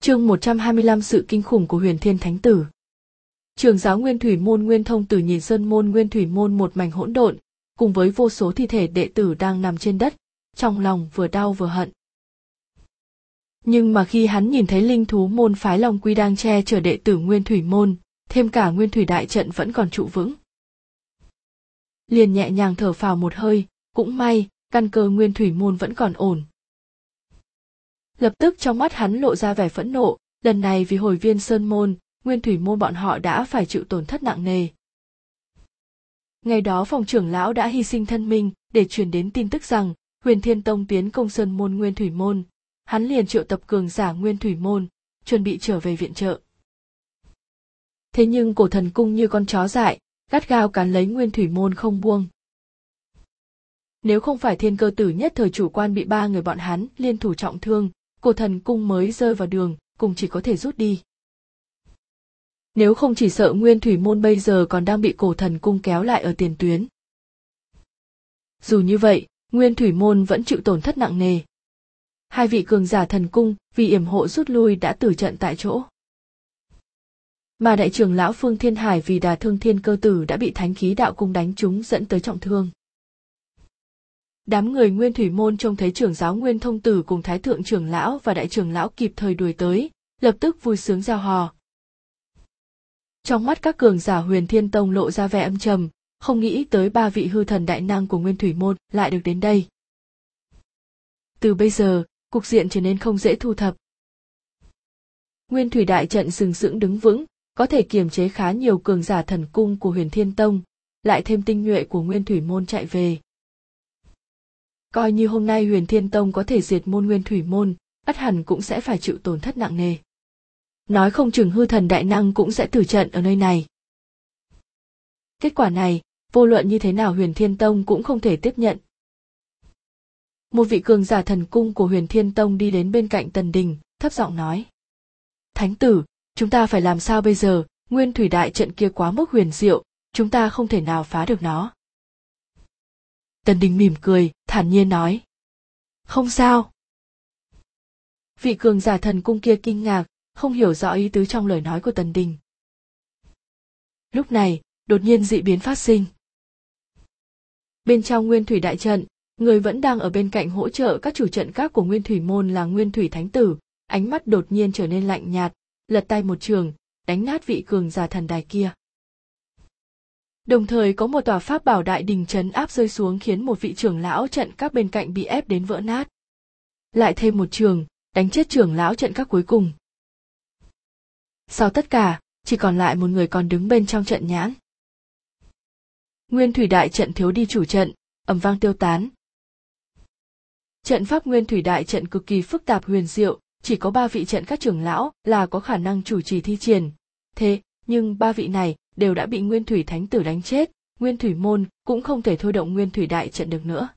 Chương 125 sự kinh khủng của Huyền Thiên Thánh Tử. Trường giáo Nguyên Thủy Môn Nguyên Thông Tử nhìn sơn môn Nguyên Thủy Môn một mảnh hỗn độn, cùng với vô số thi thể đệ tử đang nằm trên đất, trong lòng vừa đau vừa hận. Nhưng mà khi hắn nhìn thấy linh thú môn phái Long Quy đang che chở đệ tử Nguyên Thủy Môn, thêm cả Nguyên Thủy Đại Trận vẫn còn trụ vững. Liền nhẹ nhàng thở phào một hơi, cũng may, căn cơ Nguyên Thủy Môn vẫn còn ổn, lập tức trong mắt hắn lộ ra vẻ phẫn nộ, lần này vì hồi viên sơn môn, nguyên thủy môn bọn họ đã phải chịu tổn thất nặng nề. Ngày đó phòng trưởng lão đã hy sinh thân mình để truyền đến tin tức rằng huyền thiên tông tiến công sơn môn nguyên thủy môn. Hắn liền triệu tập cường giả nguyên thủy môn, chuẩn bị trở về viện trợ. Thế nhưng cổ thần cung như con chó dại, gắt gao cắn lấy nguyên thủy môn không buông. Nếu không phải thiên cơ tử nhất thời chủ quan bị ba người bọn hắn liên thủ trọng thương cổ thần cung mới rơi vào đường cùng chỉ có thể rút đi. Nếu không chỉ sợ nguyên thủy môn bây giờ còn đang bị cổ thần cung kéo lại ở tiền tuyến. Dù như vậy, nguyên thủy môn vẫn chịu tổn thất nặng nề. Hai vị cường giả thần cung, vì yểm hộ rút lui đã tử trận tại chỗ. Mà đại trưởng lão phương thiên hải vì đà thương thiên cơ tử đã bị thánh khí đạo cung đánh trúng dẫn tới trọng thương đám người nguyên thủy môn trông thấy trưởng giáo nguyên thông tử cùng thái thượng trưởng lão và đại trưởng lão kịp thời đuổi tới, lập tức vui sướng giao hò. Trong mắt các cường giả huyền thiên tông lộ ra vẻ âm trầm, không nghĩ tới ba vị hư thần đại năng của nguyên thủy môn lại được đến đây. Từ bây giờ, cục diện trở nên không dễ thu thập. Nguyên thủy đại trận sừng sững đứng vững, có thể kiềm chế khá nhiều cường giả thần cung của huyền thiên tông, lại thêm tinh nhuệ của nguyên thủy môn chạy về coi như hôm nay huyền thiên tông có thể diệt môn nguyên thủy môn, ắt hẳn cũng sẽ phải chịu tổn thất nặng nề. Nói không chừng hư thần đại năng cũng sẽ tử trận ở nơi này. Kết quả này, vô luận như thế nào huyền thiên tông cũng không thể tiếp nhận. Một vị cường giả thần cung của huyền thiên tông đi đến bên cạnh tần đình, thấp giọng nói. Thánh tử, chúng ta phải làm sao bây giờ? Nguyên thủy đại trận kia quá mức huyền diệu, chúng ta không thể nào phá được nó. Tần đình mỉm cười thản nhiên nói. Không sao. Vị cường giả thần cung kia kinh ngạc, không hiểu rõ ý tứ trong lời nói của tần đình. Lúc này, đột nhiên dị biến phát sinh. Bên trong nguyên thủy đại trận, người vẫn đang ở bên cạnh hỗ trợ các chủ trận các của nguyên thủy môn là nguyên thủy thánh tử, ánh mắt đột nhiên trở nên lạnh nhạt, lật tay một trường, đánh nát vị cường giả thần đài kia. Đồng thời có một tòa pháp bảo đại đình chấn áp rơi xuống khiến một vị trưởng lão trận các bên cạnh bị ép đến vỡ nát. Lại thêm một trường, đánh chết trưởng lão trận các cuối cùng. Sau tất cả, chỉ còn lại một người còn đứng bên trong trận nhãn. Nguyên thủy đại trận thiếu đi chủ trận, ầm vang tiêu tán. Trận pháp nguyên thủy đại trận cực kỳ phức tạp huyền diệu, chỉ có ba vị trận các trưởng lão là có khả năng chủ trì thi triển. Thế, nhưng ba vị này đều đã bị nguyên thủy thánh tử đánh chết, nguyên thủy môn cũng không thể thôi động nguyên thủy đại trận được nữa.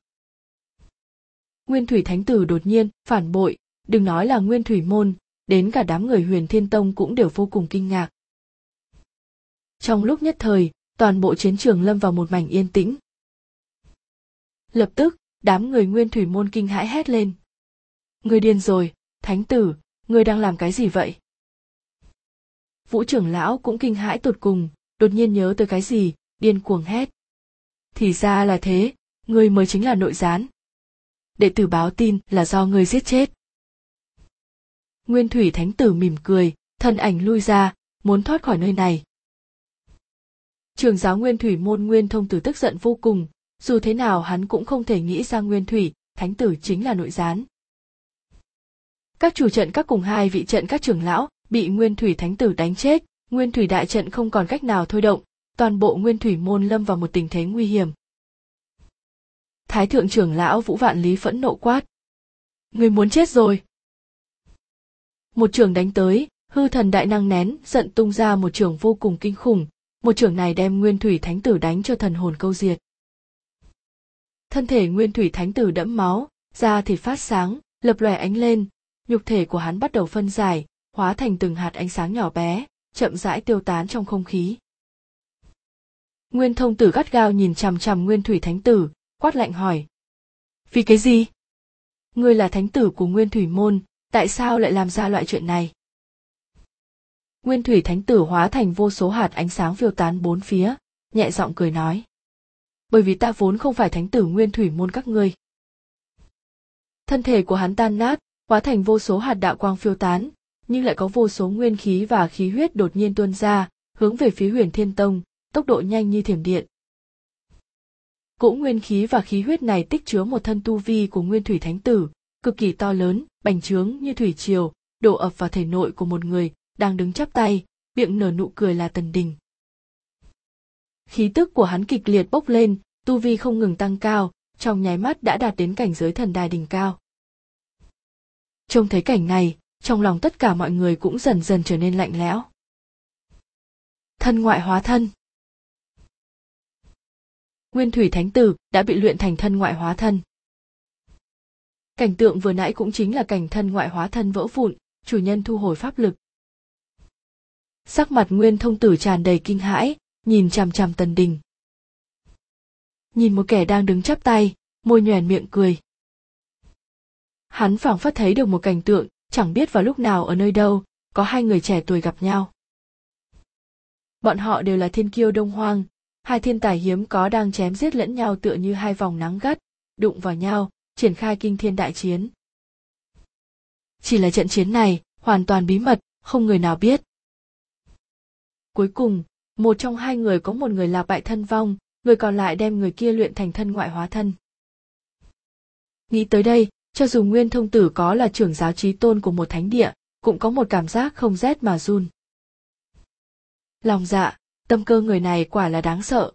Nguyên thủy thánh tử đột nhiên phản bội, đừng nói là nguyên thủy môn, đến cả đám người huyền thiên tông cũng đều vô cùng kinh ngạc. Trong lúc nhất thời, toàn bộ chiến trường lâm vào một mảnh yên tĩnh. Lập tức, đám người nguyên thủy môn kinh hãi hét lên. Người điên rồi, thánh tử người đang làm cái gì vậy? Vũ trưởng lão cũng kinh hãi tột cùng đột nhiên nhớ tới cái gì, điên cuồng hét. Thì ra là thế ngươi mới chính là nội gián. Đệ tử báo tin là do ngươi giết chết. Nguyên thủy thánh tử mỉm cười, thân ảnh lui ra, muốn thoát khỏi nơi này. Trường giáo nguyên thủy môn nguyên thông tử tức giận vô cùng, dù thế nào hắn cũng không thể nghĩ ra nguyên thủy thánh tử chính là nội gián. Các chủ trận các cùng hai vị trận các trưởng lão bị nguyên thủy thánh tử đánh chết nguyên thủy đại trận không còn cách nào thôi động, toàn bộ nguyên thủy môn lâm vào một tình thế nguy hiểm. Thái thượng trưởng lão vũ vạn lý phẫn nộ quát. Người muốn chết rồi. Một trường đánh tới, hư thần đại năng nén, giận tung ra một trường vô cùng kinh khủng. Một trường này đem nguyên thủy thánh tử đánh cho thần hồn câu diệt. Thân thể nguyên thủy thánh tử đẫm máu, da thì phát sáng, lập lòe ánh lên. Nhục thể của hắn bắt đầu phân giải, hóa thành từng hạt ánh sáng nhỏ bé chậm rãi tiêu tán trong không khí. Nguyên thông tử gắt gao nhìn chằm chằm nguyên thủy thánh tử, quát lạnh hỏi. Vì cái gì? Ngươi là thánh tử của nguyên thủy môn, tại sao lại làm ra loại chuyện này? Nguyên thủy thánh tử hóa thành vô số hạt ánh sáng phiêu tán bốn phía, nhẹ giọng cười nói. Bởi vì ta vốn không phải thánh tử nguyên thủy môn các ngươi. Thân thể của hắn tan nát, hóa thành vô số hạt đạo quang phiêu tán nhưng lại có vô số nguyên khí và khí huyết đột nhiên tuôn ra, hướng về phía huyền thiên tông, tốc độ nhanh như thiểm điện. Cỗ nguyên khí và khí huyết này tích chứa một thân tu vi của nguyên thủy thánh tử, cực kỳ to lớn, bành trướng như thủy triều, đổ ập vào thể nội của một người, đang đứng chắp tay, miệng nở nụ cười là tần đình. Khí tức của hắn kịch liệt bốc lên, tu vi không ngừng tăng cao, trong nháy mắt đã đạt đến cảnh giới thần đài đỉnh cao. Trông thấy cảnh này trong lòng tất cả mọi người cũng dần dần trở nên lạnh lẽo. Thân ngoại hóa thân. Nguyên thủy thánh tử đã bị luyện thành thân ngoại hóa thân. Cảnh tượng vừa nãy cũng chính là cảnh thân ngoại hóa thân vỡ vụn, chủ nhân thu hồi pháp lực. Sắc mặt nguyên thông tử tràn đầy kinh hãi, nhìn chằm chằm tần đình. Nhìn một kẻ đang đứng chắp tay, môi nhoèn miệng cười. Hắn phảng phất thấy được một cảnh tượng chẳng biết vào lúc nào ở nơi đâu, có hai người trẻ tuổi gặp nhau. Bọn họ đều là thiên kiêu đông hoang, hai thiên tài hiếm có đang chém giết lẫn nhau tựa như hai vòng nắng gắt, đụng vào nhau, triển khai kinh thiên đại chiến. Chỉ là trận chiến này, hoàn toàn bí mật, không người nào biết. Cuối cùng, một trong hai người có một người lạc bại thân vong, người còn lại đem người kia luyện thành thân ngoại hóa thân. Nghĩ tới đây cho dù nguyên thông tử có là trưởng giáo trí tôn của một thánh địa, cũng có một cảm giác không rét mà run. Lòng dạ tâm cơ người này quả là đáng sợ.